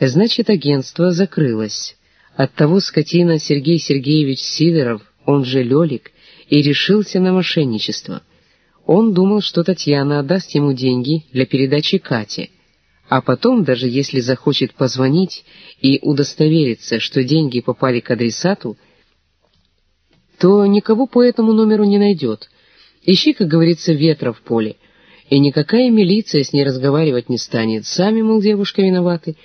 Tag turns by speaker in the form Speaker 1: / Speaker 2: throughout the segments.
Speaker 1: Значит, агентство закрылось. Оттого скотина Сергей Сергеевич Сидоров, он же Лёлик, и решился на мошенничество. Он думал, что Татьяна отдаст ему деньги для передачи Кате, а потом, даже если захочет позвонить и удостовериться, что деньги попали к адресату, то никого по этому номеру не найдет. Ищи, как говорится, ветра в поле. И никакая милиция с ней разговаривать не станет. Сами, мол, девушка виноваты.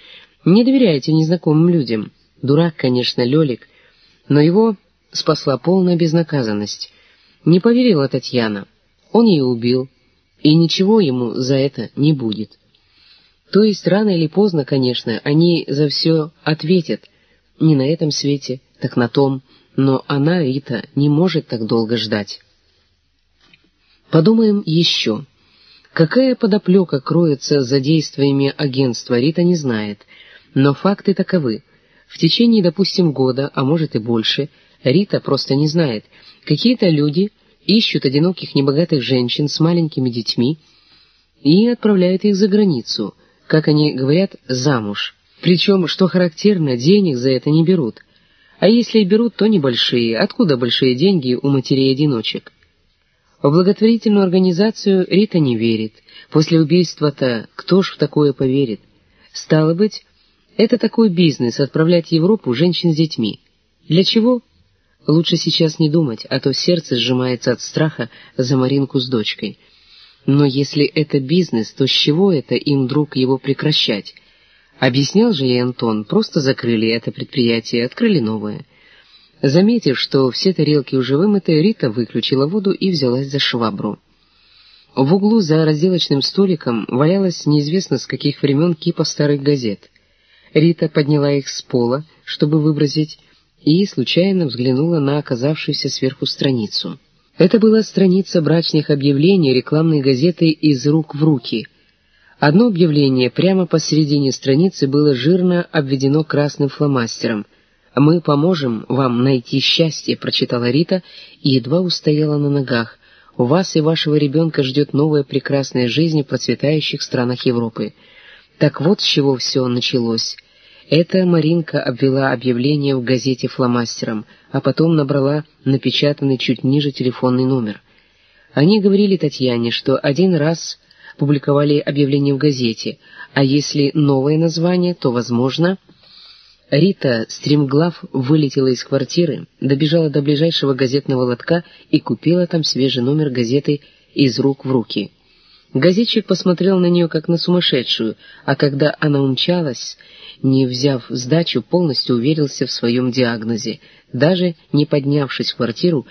Speaker 1: Не доверяйте незнакомым людям. Дурак, конечно, Лёлик, но его спасла полная безнаказанность. Не поверила Татьяна. Он ее убил, и ничего ему за это не будет. То есть рано или поздно, конечно, они за все ответят. Не на этом свете, так на том, но она, Рита, не может так долго ждать. Подумаем еще. Какая подоплека кроется за действиями агентства, Рита не знает, но факты таковы. В течение, допустим, года, а может и больше, Рита просто не знает, какие-то люди ищут одиноких небогатых женщин с маленькими детьми и отправляют их за границу, как они говорят, замуж. Причем, что характерно, денег за это не берут – а если и берут, то небольшие. Откуда большие деньги у матерей-одиночек? В благотворительную организацию Рита не верит. После убийства-то кто ж в такое поверит? Стало быть, это такой бизнес — отправлять в Европу женщин с детьми. Для чего? Лучше сейчас не думать, а то сердце сжимается от страха за Маринку с дочкой. Но если это бизнес, то с чего это им вдруг его прекращать? Объяснял же ей Антон, просто закрыли это предприятие, открыли новое. Заметив, что все тарелки уже вымыты, Рита выключила воду и взялась за швабру. В углу за разделочным столиком валялась неизвестно с каких времен кипа старых газет. Рита подняла их с пола, чтобы выбросить, и случайно взглянула на оказавшуюся сверху страницу. Это была страница брачных объявлений рекламной газеты «Из рук в руки», Одно объявление прямо посередине страницы было жирно обведено красным фломастером. «Мы поможем вам найти счастье», — прочитала Рита и едва устояла на ногах. «У вас и вашего ребенка ждет новая прекрасная жизнь в процветающих странах Европы». Так вот с чего все началось. Это Маринка обвела объявление в газете фломастером, а потом набрала напечатанный чуть ниже телефонный номер. Они говорили Татьяне, что один раз публиковали объявление в газете, а если новое название, то, возможно... Рита, стремглав, вылетела из квартиры, добежала до ближайшего газетного лотка и купила там свежий номер газеты «Из рук в руки». Газетчик посмотрел на нее как на сумасшедшую, а когда она умчалась, не взяв сдачу, полностью уверился в своем диагнозе. Даже не поднявшись в квартиру,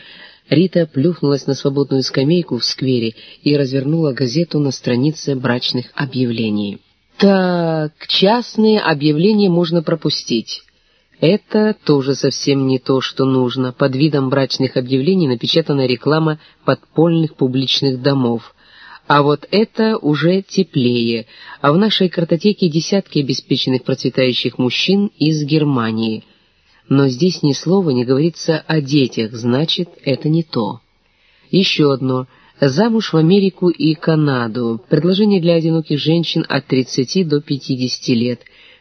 Speaker 1: Рита плюхнулась на свободную скамейку в сквере и развернула газету на странице брачных объявлений. Так, частные объявления можно пропустить. Это тоже совсем не то, что нужно. Под видом брачных объявлений напечатана реклама подпольных публичных домов. А вот это уже теплее. А в нашей картотеке десятки обеспеченных процветающих мужчин из Германии – но здесь ни слова не говорится о детях, значит, это не то. Еще одно. Замуж в Америку и Канаду. Предложение для одиноких женщин от 30 до 50 лет.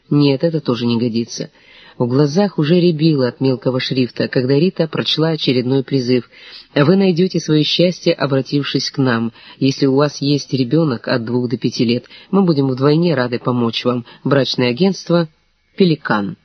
Speaker 1: Нет, это тоже не годится. В глазах уже рябило от мелкого шрифта, когда Рита прочла очередной призыв. «Вы найдете свое счастье, обратившись к нам. Если у вас есть ребенок от двух до пяти лет, мы будем вдвойне рады помочь вам. Брачное агентство «Пеликан».